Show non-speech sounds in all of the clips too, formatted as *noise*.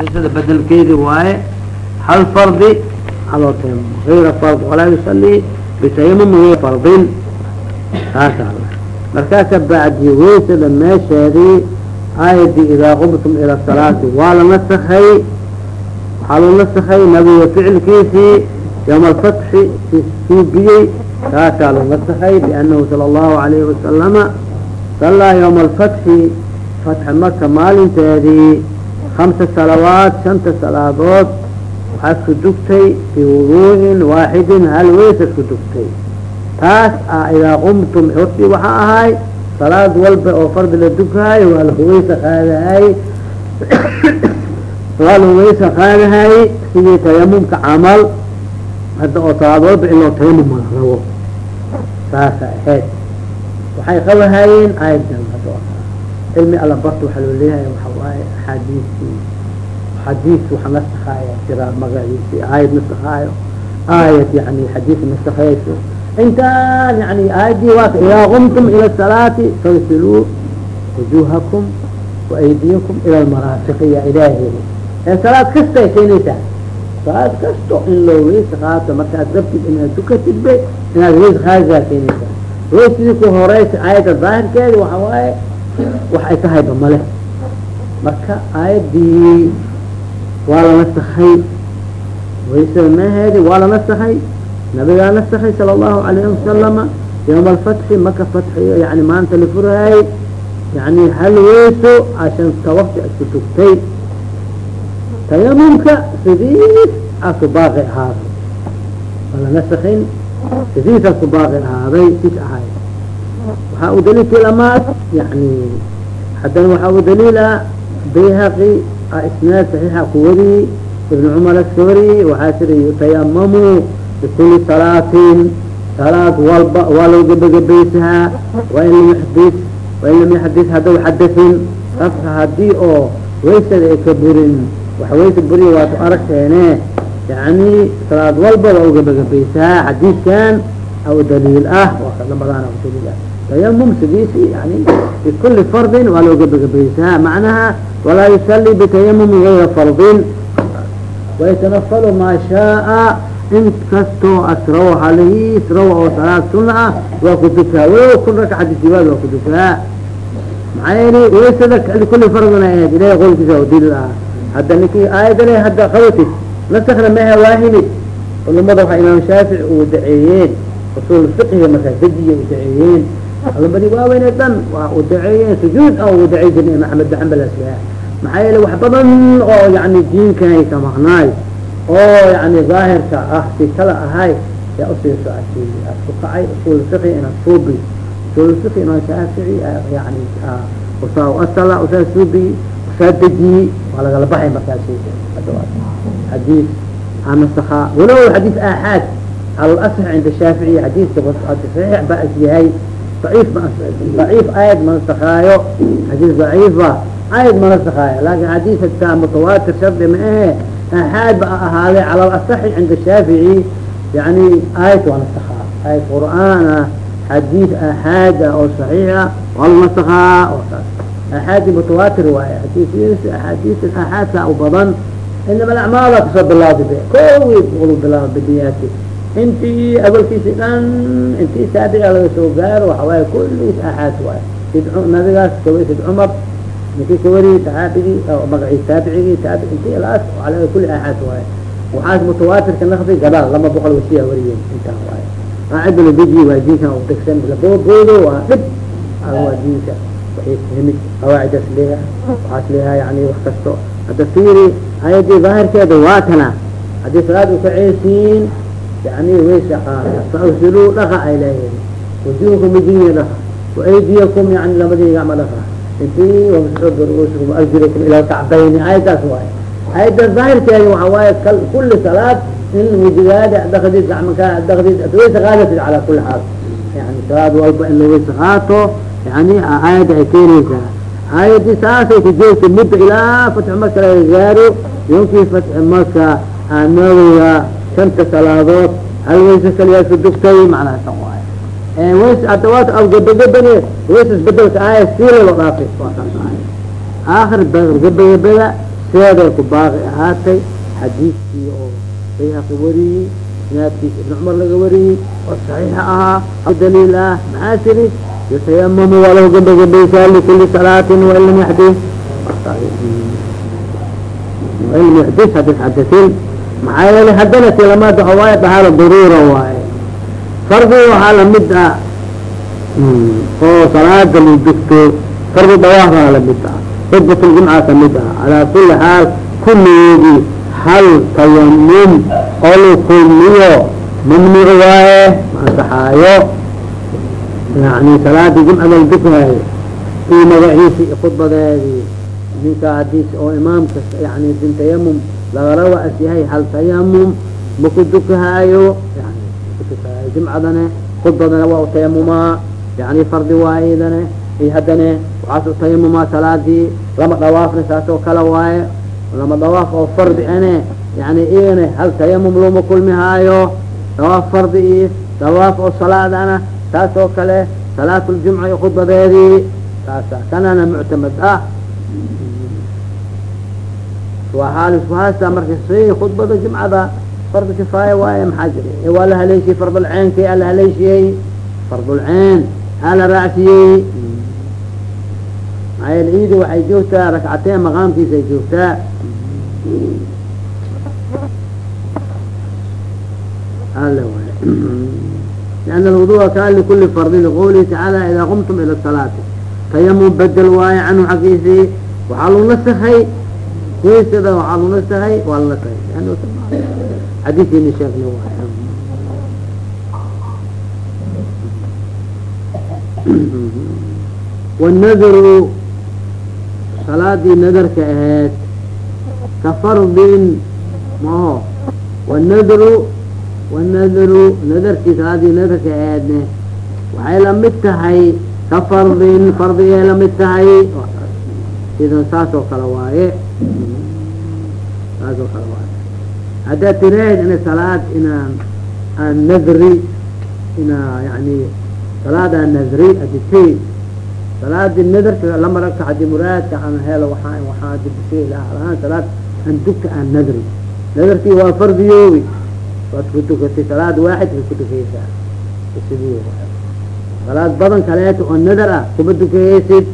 waysada bedelkeedi waaye hal fardi aloo tayamum غayra fard walaa yusalii bitayamum غayra fardin. Taasa markaasa bacdi waysada meesheedii aayadii idaa qumtum ila salaati waa la nasakay waxaa loo nasakay nabiga ficilkiisii yawma alfatxi suubiyey kaasaa loo nasakay biannahu sala allahu alayhi wasalama sallaa yawma alfatxi fatxa maka maalinteedii hamsa salawaat shanta salaadood waxaa isku dugtay biwuduu'in waaxidin hal weysa isku dugtay taas ah idaa qumtum hortii waxaa ahay salaad walba oo fardi la dukaayo waa lahuweysa qaadahay waa lahuweysa qaadahay sidii tayamumka camal hadda oo salaad walba in loo tayamum rabo saasa ahayd waxay qabahayeen aayaddan cilmi alla barta waxaa loo leeyahay waxa waaye axaadiistii xadiis waxa nasakhaaya jira magaciisi aayad nasakhaayo aayad yani xadiis nasakhayso intaan yani aayadii waa idaa qumtum ila salaati fagsiluu wujuhakum waaydiyakum ila lmaraafiqi ya ilaahi ee salaad kasta ay keenaysaa salaad kasto in loo weysa qaato markaad rabtid inaad tukatid be inaad weys qaadisaa keenaysaa weysidii ku horeysa aayadda daahirkeeda waxa waaye wax ay tahayba male marka aayadii waa la nasakay waysada meheedi waa la nasakay nabigaa nasakay sala allahu alayhi wasalama yawma alfatxi maka fatxiyo yani maanta la furaayay. Yani hal weyso ashanta wakti isku tugtay. Tayamumka sidiis asu baaqi ahaaday. Waa la nasakin sidiis asu baaqi ahaaday sis ahay waxaa u daliilkii lamaad yani haddana waxaa u daliila bayhaqi isnaad saxiixa ku wariyey ibn cumar aska wariyey waxaa tiri yutayamamu bikuli salaatin salaad walba waa loo gebagabaysahaa wain lam yaxdis wain lam yaxdis haddau xadasin qafka haddii oo waysada ay ka burin waxa waysa buriya waatu aragteene yani salaad walba waa ugebagabaysahaa xadiiskan aw daliil ah waa kalabadaan aw daliil ah tayamum sidiisi yani bikuli fardin waa loo gebagabaysahaa macnaha walaa yusalii bitayamumi gayra fardin wayatanafalu maa shaaa in kastoo asraw halihiis raw oo salaad suna ah waa ku dukaa walow kun rakaca disibaad waa ku dukaa maxaa yeeli waysada likuli fardin ay ahayd ilahay qolkiisa oo daliil ah hadda ninkii aayadane hadda qabatid nasakna maha waahimid culamada waxaa imaam shaafici uu daceeyeen usul fiqiga markaa dejiya u daceeyeen alabadi waaweyne dhan waa u daceeyeen sujuud a u dacey jirna imaam axmed baxambal asgaa maxaa yeele wax badan oo yani diinkanay ka maqnaay oo yani daahirka ah si kala ahay yaa usiiso asi asku kacay usul fiqi ina suubi usul imaam shaafici yani usaa asala usaa suubi usaa dejiyey waa lagala baxay markaasi xadiis anasakhaa walow xadiis aaxaad cala lasx cinda shaafici xadiiska saxiix ba yahay daciif aayad ma nasakaayo xadiis daciifa aayad ma nasakaayo laakin xadiis hataa mutawaatir shardi ma ahe aaxaad ba ahaaday cala lasaxi cinda shaafici yani aayad waa nasakaa aayad qur'aana xadiis aaxaad ah oo saxiixa waa la nasakaa oo taas aaxaadi mutawaatir waaye xadiis axaadiis aaxaadka u badan inama alacmaala ku soo bilaawda be kowi ulu bilaaba bidiyaati intii awalkiisi dhan intii saabiga laga soo gaaro waxa waaye kulligiis aaxaad waaye sid nabigaas kawa sid cumar ninkii ka wariyey saxaabigii magacii taabicigii taabi intii ilaas ala kulli aaxaad waaye waxaas mutawaatirka naqdi gadaal lama boqol wasiya wariyeen intaa waaye qaacida la dejiye waa diinkan u degsan laboodo waa dhib waa waxay fahmid qawaacidaas leeyaha waxaas leeyaha yani wax kasto hadda fiiri ayadii daahirkeeda waa tana haddii salaad ukaceysiin yani waysa qaada fasiluu dhaqa ay leeyihiin wujuhukum wajihiina dhaqa waaydiyakum yani labadii gacma wamsaxuu biruusikum arjulakum ila alkacbayni ayadaas waaye ayadda daahirkeeda waxa waaye kulli salaad in wajigaada dhaqdid gacmaka dhaqdid waysa qaadatid calaa kulli xaal yani salaad walba in la waysa qaato yani aayadda ay keenaysaa aayadii saasay ku joogta mudda ilaa fatxi marka laga gaaro yonkii fatxi marka nawiga shanta salaadood hal waysa kaliyaa ku dugtay macnaasan waaye ways adawaat aw gabagabane waysas bedelka aaya siila loo dhaafay aakhir gabagabada sideeday ku baaqi ahaatay xadiidkii oo bayhaqi wariyey isnaadkiisa ibn cumar laga wariyey oo saxiixa ahaa daliil ah maxaa tiri yutayamamu waa lahu gabagabaysaa likuli salaatin wain lam yaxdis wain lam yaxdis hadis xadasin maxaa yeelay haddana tilamaada waxa waaye dahaaro daruura waaye. fardi waxaa la mid ah oo salaada la dugto fardi dawaafaa la mid ah khudbat ka mid ah. Calaa kuli xaal kulligeedii hal tayamum oo la kulmiyo mamnuuc waaye ma ansaxaayo yani salaadii jumcada la dukaayo iyo magaciisi khudbadeedii ninka haddii oo imaamka yani sin tayamum lagala waas yahay hal tayamum maku dukahaayo jumcadane khudbadana waa u tayamumaa yani fardi waaydane iyo haddane waxaas u tayamumaa salaadii lama dhawaafna saas oo kale waaye lama dhawaaf oo fardi ane yani iyane hal tayamum looma kulmihaayo dhawaaf fardi iyo dhawaaf oo salaadana taas oo kale salaat ljumca iyo khudbadeedii taasa kanana muctamad ah waa xaal isku haasta marka si khudbada jumcada fardi kifaaya waaye maxaa jira waa la haleeshiyey fardulceenki aa la haleeshiyey fardulceen aa la raacsiyey maxaa ciidi waxay joogtaa rakcateen maqaamkiisay joogtaa ala لأن الوضوء كان لكل فرض لqوله تعالى إذا قمتم إلى الصلاة تيمم bedel waaye canhu xagiisii waxaa lu naskay kuwaysada waxaa lu naskay waa la naskay xadiikiini sheegna waay والnadru salaadii nadarka ahayd ka fardin maho والnadru والnadru nadarkii salaadii nadarka ahaydne waxay lamid tahay ka fardin fardigay lamid tahay sidan saas oo kale waaye haddaad tirahayd ina salaad inaan aan nadri inaa yani salaad aan nadri aditay salaadi nadarka lama ragta muraadka aan helo waaa waxaa dibisay lahaan salaad aan dugta aan nadri nadarkii waa fardiyoobi waad ku dukatay salaad waaxid ka ku dukaysaa sidii salaad badan kaleeto oo nadar ah kuma dukayeysid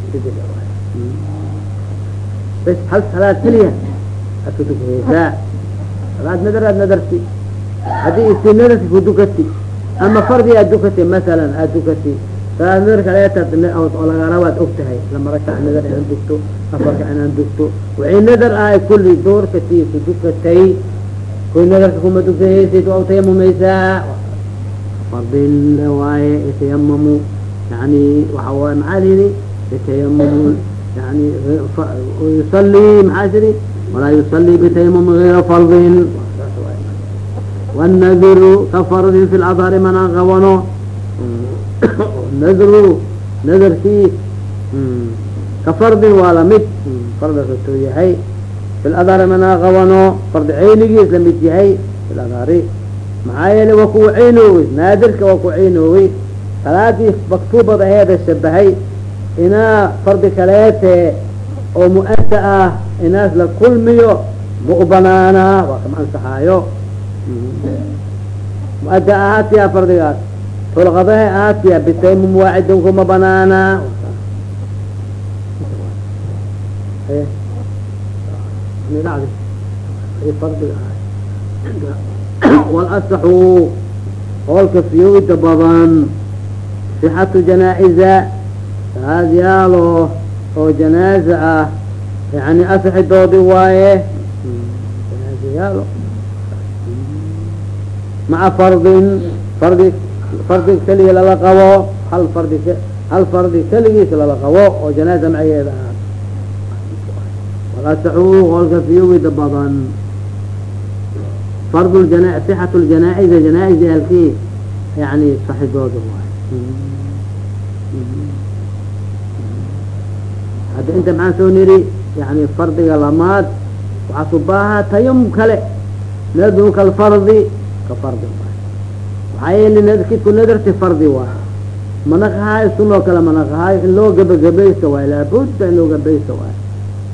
bas hal salaad keliya dukayeysaa salaad nadar aad nadarti haddii isi nadarki ku dukati ama fardi aad dukatay masalan aad dukatay salaad nadar kaleetaad oo lagala waad og tahay lama rakac nadar inaan dugto afarka inaan dugto wixii nadar ahay kulli doorkatii ku dukatay kuy nadarka kuma dukayeysid waa utayamumaysaa fardin waaye yatayamamu yani waxa waay maxaa lihi yatayamamu yani yusalii maxaa tiri walaa yusalii bitayamumi gayra fardin والnadru ka fardin fi ladhari manaan qabano nadru nadarkii ka fardin waa lamid fardasatuu yahay fi ladhari manaan qabano fardi caynigiis lamid yahay fi ladhari maxaa yeele waa kuwa ceynoowey naadirka waa ku ceynoowey salaadii maktuubada aheeda shabahay inaa fardi kaleete oo mu'ada ah inaas la kulmiyo ma u banaanaa waa kama ansaxaayo mu'ada ahaatiya fardigaas tulqadahe ahaatiya bitaymum waacidin kuma banaanaa walasaxu hoolka fiyowda badan sixatu janaa-iza salaad yaalo oo janaaza ah yani asaxidoodi waaye yaalo maca fardin fardi fardi keliga lala qabo hal fardi hal fardi keligiis lala qabo oo janaaza macegeeda ah walasaxu hoolka fiyowida badan fard ljana sixat ljanaa-iza janaa-iza halkii yani saxidooda waay hadda inta maxaan soo niri yani fardiga lamaad waxaa subaaha tayamum kale. Nadru kalfardi ka fardi waay. Yeeli nadkidku nadarti fardi waay. Manaqahaayo sunoo kale manaqahaayo in loo gabagabaysto waay laabudda in loo gabaysto waay.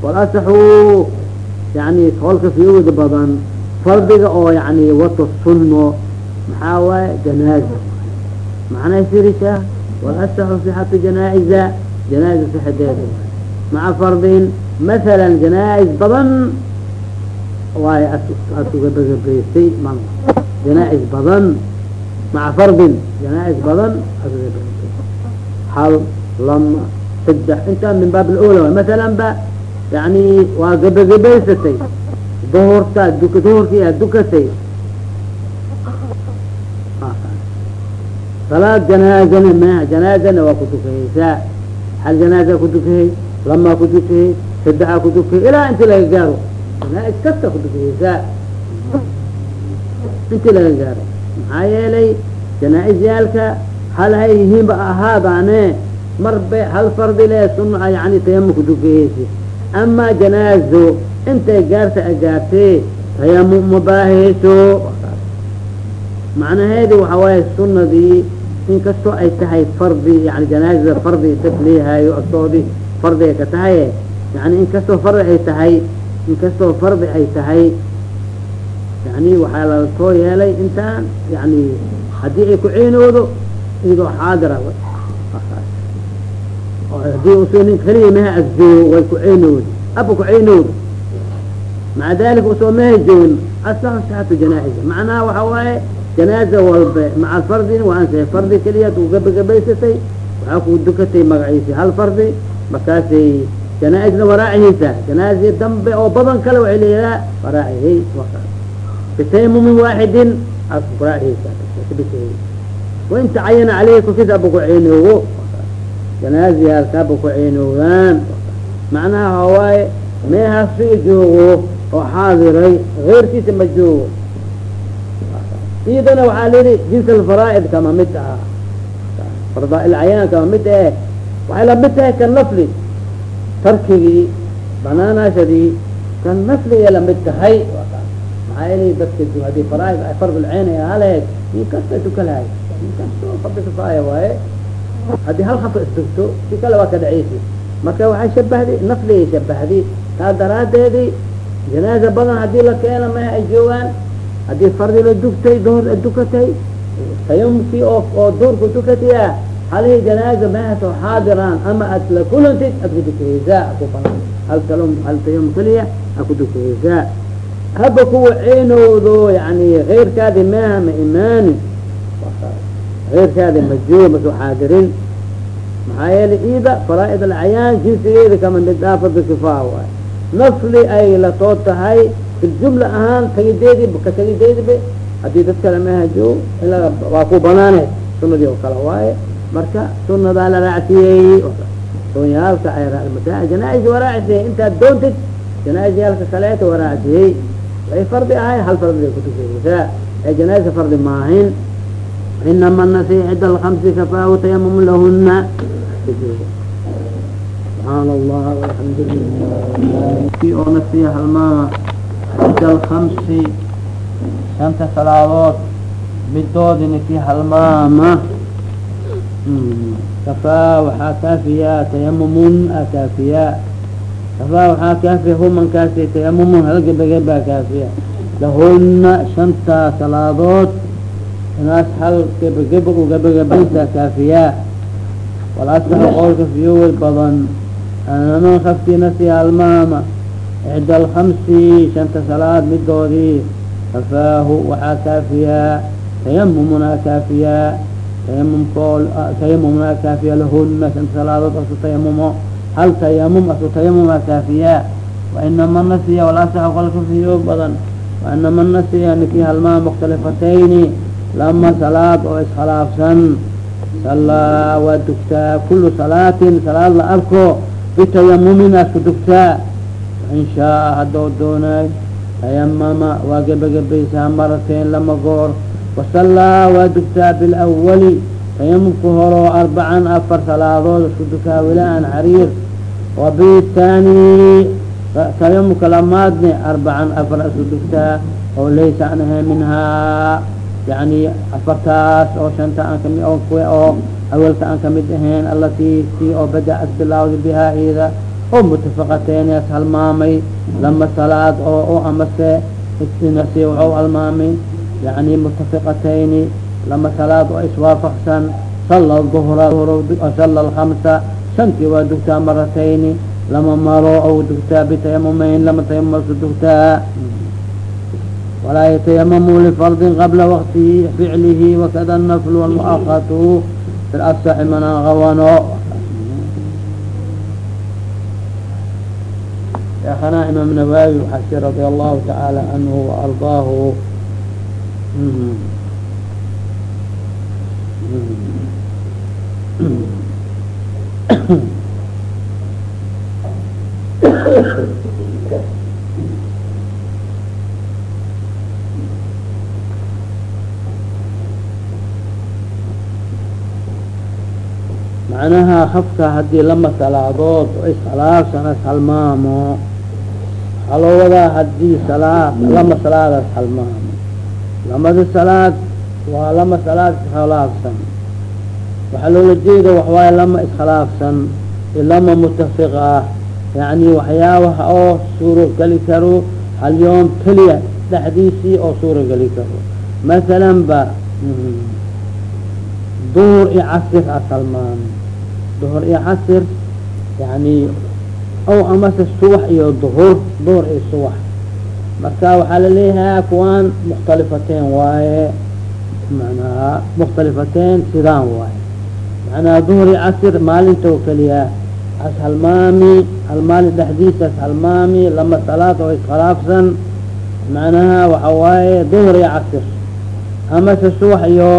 Walasaxu yani hoolka fiyowda badan fardiga oo yani wato sunno maxaa waaye janaaza macnay firisha walasaxu sixatu janaa'iza janaaza sixadeeda waay maca fardin masalan janaa-is badan waayo aad ugabagabaysay ma janaa-is badan maca fardin janaa-is badan aad ugabagabaysay hal lama saddex intaa min baab alula waay masalan ba yani waa gabagabaysatay duhurta duk duhurkii aad dukatay salaad janaazana ma janaazana waa ku dukahaysaa hal janaaza ku dukahey lamaa ku dukahey saddexaa ku dukahey ilaa intii laga gaaro janaa-is kasta ku dukahaysaa intii laga gaaro maxaa yeelay janaa-isyaalka hal hay yihiinba ahaadaane mar bay hal fardi le sunna yani tayamum ku dukahaysi amaa janaazo intay gaarta a gaartee tayamum ma baahayso macnaheedi waxa waaye sunadii inkastoo ay tahay fardi yani janaazada fardi dad leeyahayo agtoodii fardi ay ka tahay yani inkastoo fardi ay tahay inkastoo fardi ay tahay yani waxaa la yeelay intaan yani haddii ay ku ceenoodo iyadoo xaadira *laughs* haddii u soo nin keliya maha asjoogo way ku ceenoodi aba ku ceynoodo maca dalika u soo maha joogin asaxu sixatu janaa'iza. Macnaha waxa waaye janaaza walba maca fardin waa ansahay fardi keliyaad ku gabagabaysatay waxaa ku dukatay magaciisi hal fardi markaasay janaa-isna waraacihiisa janaazi dambe oo badan kale waxay leeyahaa waraacihay bitaymumin waaxidin aad kuraacihiisa wain tacayana caleyhi korkiisa aba ku ceynoogo janaazi halkaaba ku ceynoogaan macnaha hawaaye meehaasi joogo oo xaadiray keyrkiisa ma joogo. Iyadana waxaa lihi jins alfaraa'id kama mid ah. Fardaa-il kama mid eh waxay la mid tahay kan nafli. Tarkigii banaanaashadii kan nafligay la mid tahay. Maxaa yeli dadka haddii faraaid ay fardulceyn ay ahaa lahayd nin kasta tukalahay nin kastoo waaye haddii hal hafa istugto si kale waa ka dhaceysi marka waxay shabahdi nafligay shabahdi. Taa daraadeedii janaaza badan haddii la keeno maha ay joogaan. Haddii fardi la dugtay dohor a dukatay tayamumkii oo oo duurku dukataya halihii janaaza mahaasoo xaadiraan ama aad la kulantid aad ku dukahaysaa ku banaan hal tal hal tayamum keliya aad ku dukahaysaa haba kuwa ceenoodo yani keyrkaadi maaha ma imaanin keyrkaadi ma joo masoo xaadirin maxaa yeelay ida faraaid alcayaan jinsigeeda kama mid kifaa waay nafli ay latoo tahay jumla ahaan tagideedi ka tagideediba haddii dad kale mahajo ila waa ku banaane sunadii oo kale waaye marka sunadaa la raacsiyey sunyaalka ay janaa-is waraacsiye intaad doontid janaa-isyaalka kaleeta waraacsiiyey way fardi ahay hal fardi ay kutukeysaa ee janaaisa fardi maahin inama nasi cida alkamsi kafaahu tayamum lahuna subxaan allah alxamdu lilah oo nasiya halmaama cida alkamsi shanta salaadood midoodi niki halmaama kafaa waxaa kaafiyaa tayamumun a kaafiyaa kafaa waxaa kaafiya humankaasi tayamumun halgebagabaa kaafiya lahuna shanta salaadood inaas hal gebageba u gebagabaysaa kaafiyaa walaasbaxa qowlka fiyowey badan anaman kaftinasi halmaama ixda alkamsi shanta salaad midoodii kafaahu waxaa kaafiyaa tayamumuna kaafiyaa tayamumkoo tayamumna kaafiya lahuna shanta salaadood asu tayamumo hal tayamum asu tayamuma kaafiyaa wainama nasiya walasaxa qolka fiyo badan. Wainama nasiya niki halmaa mukhtalifatayni lama salaad oo iskhilaafsan salaa waa dugtaa kulu salaatin salaad la arko. Bitayamumin aad ku dugtaa in shaaa haddoo doonay tayamama waa gebagabaysaa marateen lama goor wasallaa waa dugtaa bilawali tayamumka horoo arbacan afar salaadood isku dukaa wilaan xariir wa bitani tayamumka lamaadne arbacan afar isku dugtaa oo laysa an ahayn minhaa yani afartaas oo shanta aan kami oo kuwa oo awalka aan ka mid ahayn alatii tii oo bada-at bilaawda bihaa iyada oo mutafaqateyn as halmaamay lama salaad oo o amase nasi waxau halmaamay yani mutafiqatayni lama salaad oo iswaafaqsan sala duhra sala alhamsa shantii waa dugtaa maratayni lama maro ou dugtaa bitayamumeyn lama tayamumasu dugtaa walaa yatayamamu lifardin qabla waktihi ficlihi wakada nafl walmuakatu fi lasaxi manaan qawano sheekana imaam nawaawi waxasi radia allahu tacaala canhu waardaahu macnaha hafka haddii lama salaadood oo iskhilaafsan as halmaamo waxaa loo wadaa haddii salaad lama salaad as halmaamo lamada salaad waa lama salaad iskhilaafsan waxaa loola jeeda waxwaaye lama iskhilaafsan lama mutafiq ah. Yani waxyaabaha oo suuro geli karo hal yoom keliya dhexdiisii oo suuro geli karo masalan ba duhur iyo casir as halmaamo duhur iyo casir yani ow amase subax iyo duhur duhur iyo subax marka waxaa la leeyahay kuwaan mukhtalifateen waaye manaha mukhtalifateen sidaan waaye. Macnaha duhur iyo casir maalintoo keliya as halmaami halmaalin dhexdiisa as halmaami lama salaad oo iskhilaafsan macnaha waxa waaye duhur iyo casir amase subax iyo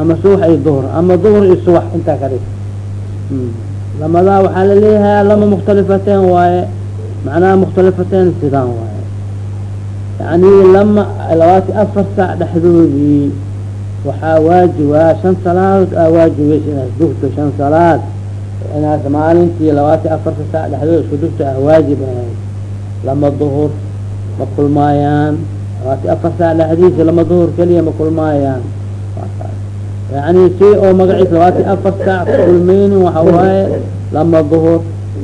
ama subax iyo duhur ama duhur iyo subax intaa ka dhig. Lamadaa waxaa la leeyahay lama mukhtalifateen waaye macnaha mukhtalifateen sidaan waaye yani lama labaati afar saac dhexdoodii waxaa waajiba shan salaadood aa waajibaysa inaad dugto shan salaad. Inaad maalintii labaati afarta saac dhexdood isku dugto ah waajib ahayd lama duhur ma kulmaayaan. Labaati afar saac dhexdiisa lama duhur keliya ma kulmaayaan. Yani si oo magaciisa labaati afar saac kulmeynin waxa waaye lama duhur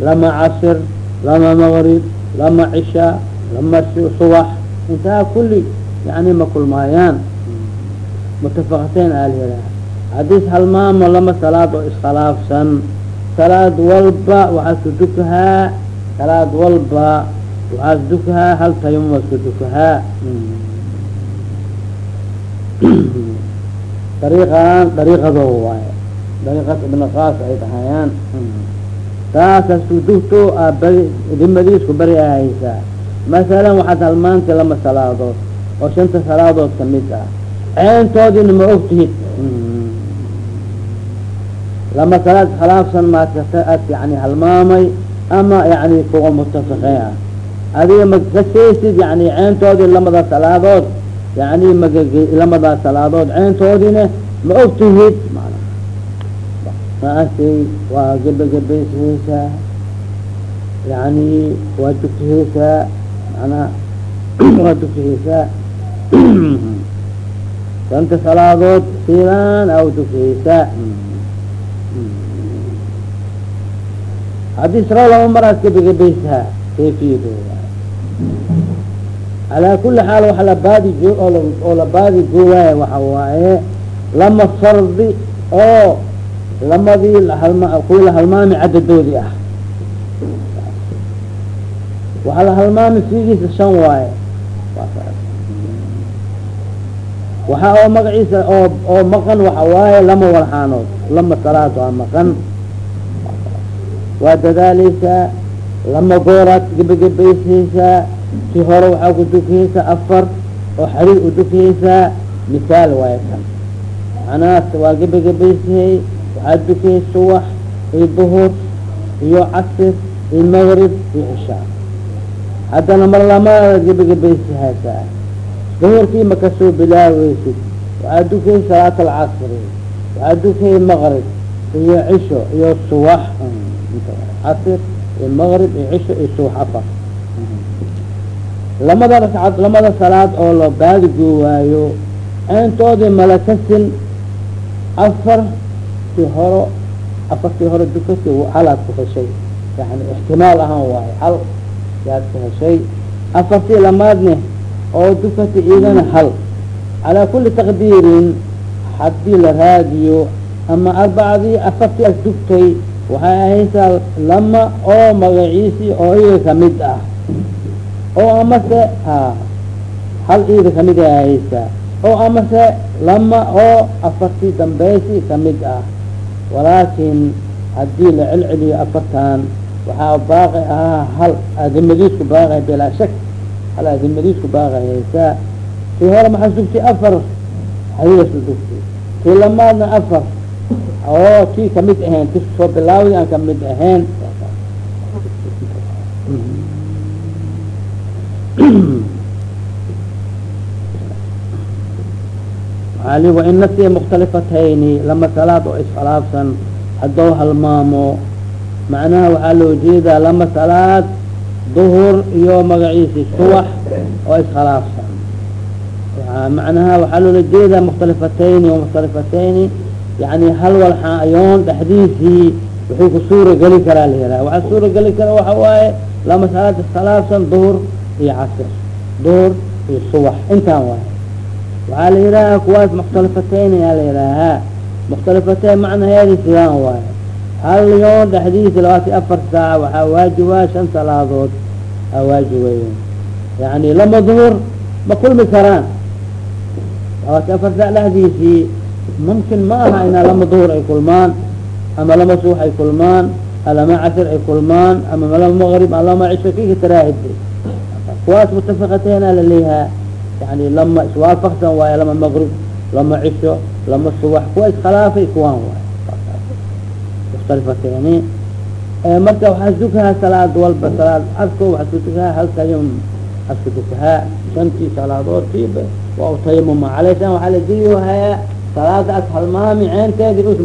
lama casir lama maqrib lama cishaa lama subax intaha kulli yani ma kulmaayaan. Mutafaqateyn aalhelaha haddiis halmaamo lama salaad oo iskhilaafsan. Salaad walba waxaa isku dukahaa salaad walba waxaa isku dukahaa hal tayamum isku dukahaa *coughs* dariiqan dariiqado waaye. Dariiqas ibna qaas ay dhahayaan taasas kudugto aa beri dimadiisku beri ahaysaa masalan waxaad halmaantay lama salaadood oo shanta salaadood ka mid ah. Ceentoodina ma ogtihid lama salaad khilaafsan maakata ad yani halmaamay ama yani kuwa mutafiqeen ah adiga makasaysid yani ceentoodii lamada salaadood yani magag lamadaa salaadood ceentoodina ma ogtihid maasay waa gebagabaysaysaa yani waa dukihaysaa manaa *clears throat* waa dukihaysaa *clears throat* shanta salaadood filaan aa dukihaysaa haddii saro laba maraad gebagabaysaa kayfiyadooda calaa kuli xaal waxa la baadi joo oo la baadi goowaaya waxa waaye lama fardi oo lamadii lahalma kuwii la halmaami cadadoodii ah waxaa la halmaami fiigiisa shan waaye. Waxa oo magaciisa oo oo maqan waxa waaye lama walxaanood lama salaad waa maqan. Waa dadaaleysaa lama gooraad gebagabaysaysaa si hore waxaa ku dukiyeysaa afar oo xariir u dukiyeysaa misaal waaye kan. Macnahaas waa gebagabaysayay waxaad dukiyey subax iyo duhur iyo casir iyo maqrib iyo cishaa haddana mar lamaadaad gebagabaysahaysaa duhurkii ma ka soo bilaaweysid waxaad dukiyey salaat alcasri waxaad dukiyey maqrib iyo cisho iyo subax. Casir iyo maqrib iyo cisho iyo subax afar. Lamada ragcad lamada salaad oo la baadi goowaayo ceyntoodii malakasin afar tii horo afartii hore dukatay halaad ku heshay yani ixtimaal ahaan waayo hal yaad ka heshay afartii lamaadne oo dukati iidana hal calaa kuli taqdiirin haddii la raadiyo ama arbacdii afartii as dugtay waxay ahaysaa lama oo magaciisi oo iga ka mid ah oo amase ha hal iida ka mid ay ahaysaa oo amase lama oo afartii dambeysi ka mid ah walaakin haddii la celceliyo afartan waxaa baaqi ahaa hal adimadiisku baaqi bilaa shak. Hal adimadiisku baaqi haysaa tii hore maxaa sugtay afar? Haydasu dugtay tii lamaadna afar? Oo tii ka mid ahayn. Ti soo bilaawdi aan ka mid ahayn. Ali wain nasiya mukhtalifatayni lama salaad oo iskhilaafsan haddou halmaamo macnaha waxaa loo jeedaa lama salaad duhur iyo magaciisi subax oo iskhilaafsan. Macnaha waxaa loola jeedaa mukhtalifatayni mukhtalifatayni yani hal walxaayoon dhexdiisii wuxuu ku suura karaa la yihah waxaa suura geli kara waxa waaye lama salaad iskhilaafsan duhur iyo casr. Duhur iyo subax intaan waaye. Waxaa la yidhaha kuwaas mukhtalifatayni aa la yidhaahaa. Mukhtalifateyn macnaheedi sidaan waaye hal yoon dhexdiisa labaatan afar saaca waxaa waajibaa shan salaadood. Aa waajibayen yani lama duhur ma kulmi karaan. Labaatan afar saac dhexdiisii mumkin ma aha inaa lama duhur ay kulmaan ama lama subax ay kulmaan lama casr ay kulmaan ama lama maqrib ama lama cisho kika taraahid. Kuwaas mutafaqateyn aa laleeyahaa yani lama iswaafaqsan waaye lama maqrib lama cisho lama subax. Kuwa iskhilaafay kuwaan waay mukhtalifateeni marka waxaa sukahaa salaad walba salaad arko waxaa sukahaa hal tayamum aska dukahaa shantii salaadood kiiba waa tayamuma caleyshan waxaa la dilihayaa salaada as halmaami ceenteedii us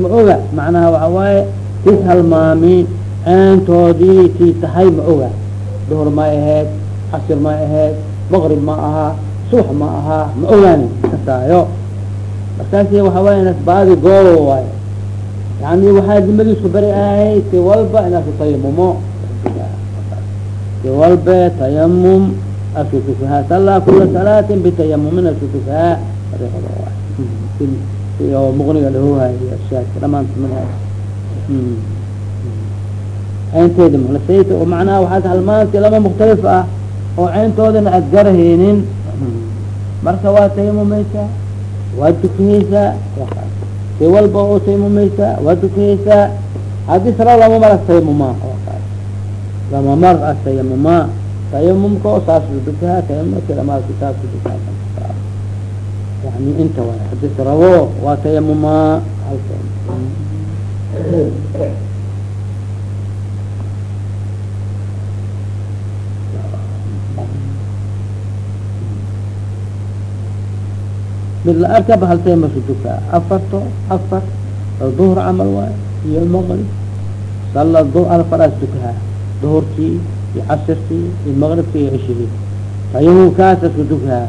macnaha waxa waaye tis halmaami ceentoodii tii tahay ma duhur may ahayd casir may ahayd maqrib ma aha subax ma aha ma kasaayo markaasi waxa waaya inas baadi goobo waayo yani waxaa dimadiisku beri ahay si walba inaasu tayamumo si walbe tayamum asku tukahaa sallaa kula salaatin bitayamumin oo muqniga dhahohay shaak dhamaanta manhaaj ceynteedi mulasayta oo macnaha waxaad halmaanti lama mukhtalif ah oo ceyntoodana aad garahaynin marka waa tayamumaysaa waad dukahaysaa si walba oo tayamumaysaa waad dukahaysaa haddii sala lama mar as tayamumaa lama mar as tayamumaa tayamumka oo saas dukahaa tayamumka lamaadka saas dukahaa yani inta waay haddii sarabo waa tayamumaa mid la arkaba hal tayamasu dukaa afarto afar duhr camal waay iyo maqrib. Sala alfaraas dukahaa duhurkii iyo casirkii iyo maqribkii iyo cishigii tayamumkaas asku dukahaa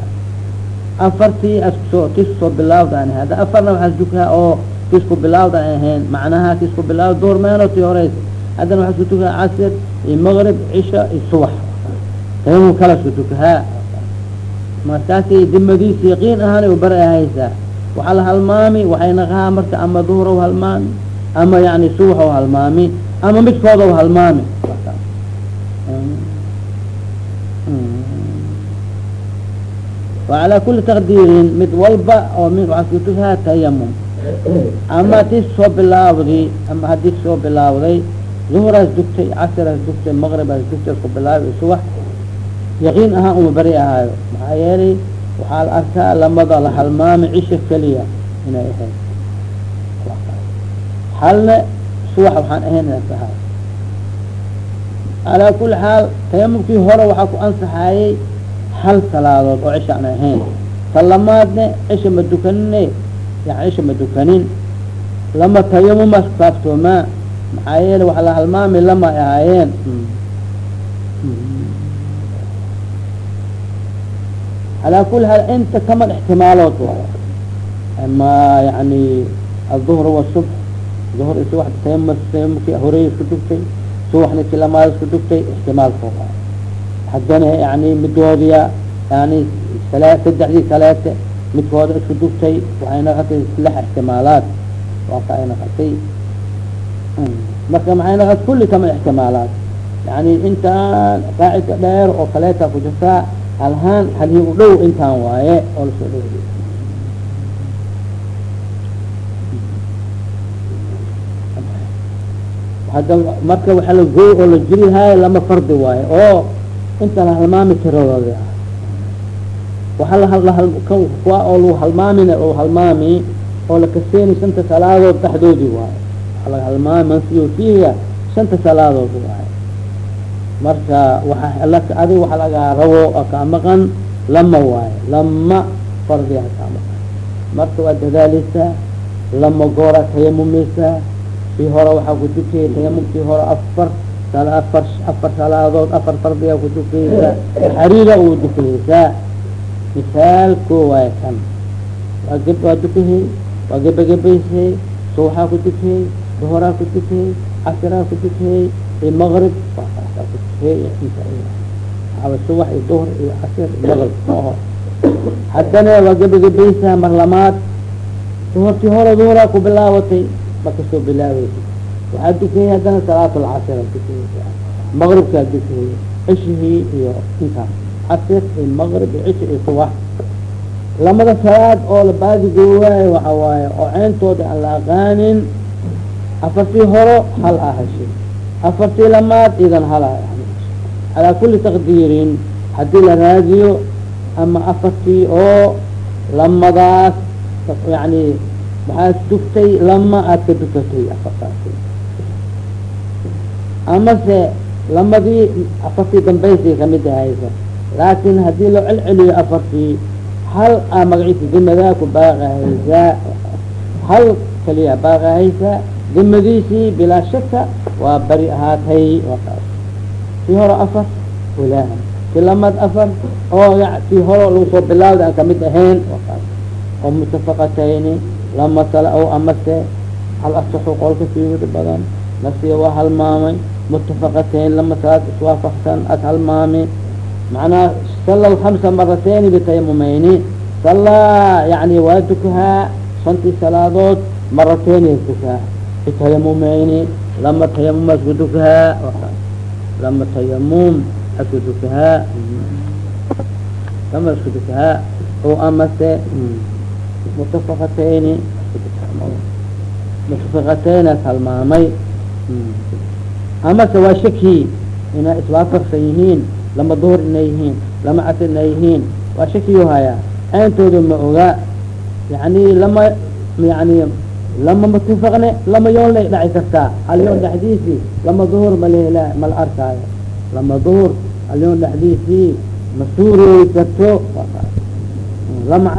afartii askusoo kiskusoo bilaawda an hadda afarna waxaas dukahaa oo kisku bilaawda ahayn macnaha kisku bilaawd duhur meeno horeys. Haddana waxaa isku casir iyo maqrib cisha iyo subax. Tayamum kala isku markaasi dimadiisa yaqiin ahaanay u bari ahaysaa waxaa la halmaami waxay naqahaa marka ama duhur o halmaami ama yani subax o halmaami ama midkooda o halmaami وعalى kuli تqdiirin mid walba oo min waxaa kutukahaa tayamum ama tis soo bilaawday ama hadii soo bilaawday duhuraas dugtay casiraas dugtay maqribaas dugtay isku bilaabay subax yaqiin ahaan uma beri ahaayo. Maxaa yeelay waxaa la arkaa lamada la halmaami cisha keliya inay ahayd. Halna subax waxaan ahayn inay tahay. Calaa kuli xaal tayamumkii hore waxaa ku ansaxayey hal salaadood oo cisha aan ahayn. Ta lamaadne cisha ma dukanine yani cisha ma dukanin. Lama tayamumaas ku kaaftoomaa maxaa yeele waxa la halmaami lama ay ahaayeen calaa kuli haal inta kaman ixtimaalood waay ama yani alduhr wasubx duhr is wa tayam tayamumkii horeey isku dugtay subaxni ki isku dugtay ixtimaalka waay haddana yani midoodiya yani saddexdii kaleete midkooda isku dugtay waxay naqatay lix ixtimaalaad waa ka ay naqatay marka maxay naqat kulli kama ixtimaalaad yani intaan qaacida dheer oo kaleeta ku jirtaa halhaan halhi u dhow intaan waaye oo la soo dhow marka waxa la gooy oo la jirihayo lama fardi waayo oo inta la halmaami tiradooda ah waxa lakuwa oo lagu halmaamin oo halmaami oo lakaseeni shanta salaadood dhexdoodii waayo waa laga halmaami mansiyo fiihiya shanta salaadood waayo marka waa adig waxa lagaa rabo oo kaa maqan lama waayo lama fardiha kaa maqan. Marka waa dadaaleysaa lama goora tayamumeysaa kii hore waxaa ku tukaya tayamumkii hore afar afar afar salaadood afar fardiga ku tukaysaa xariira uu dukaysaa misaalko waay kan. Waa waa dukahey waa gebagabaysay subaxaa ku tukahey duhoraa ku tukahey casiraa ku tukahey iyo maqrib waasaa ku tukahey aa subax iyo duhr iyo casir iyo maqrib maho haddana waa gebagabaysaa mar lamaad duhortii hore duhuraa ku bilaabatay ma ka soo bilaabeysa waxaa dukayay haddana salaat lcasr dukaysa maqribkaa dukayay cishihii iyo intaas casir iyo maqrib iyo cishi iyo subax lamada salaad oo la baadigoowaay waxa waaye oo ceyntooda aan la aqaanin afartii horo hal a heshay afartii lamaad idan hal a calaa kuli taqdiirin haddii la raadiyo ama afartii oo lamadaas yani waxaad dugtay lama aad ka dukatay afartaasi. Amase lamadii afartii dambaysay ka mid ahaysa laakin haddii loo celceliyo afartii hal a magaciisa dimadaa ku baaqahaysaa hal kaliya baaqahaysaa dimadiisii bilaa shaka waa bari ahaatay tii hore afar walahan ti lamad afar oo tii hore lagu soo bilaawda aan ka mid ahayn oo mutafaqatayni lama sala o amase hal asaxu qolka fiigada badan nasiya waa halmaamay mutafaqatayn lama salaad iswaafaqsan as halmaami macnaha sala alhamsa maratayni bitayamumayni salaa yani waa dukahaa shantii salaadood maratayni dukahaa bitayamumayni lama tayamum asku dukahaa asku dukahaa lama isku dukahaa o amase mutafaqatayn as halmaamay amase waa shaki inay iswaafaqsan yihiin lama duhur inay yihiin lama casr inay yihiin waa shakiyo hayaa ceyntooda ma ogaa yani lama yani lama mutafaqne lama yoon lay dhaci kartaa hal yoon dhexdiisii lama duhur malhela mala arkaayo lama duhur hal yoon dhexdiisii ma suurooyi karto lama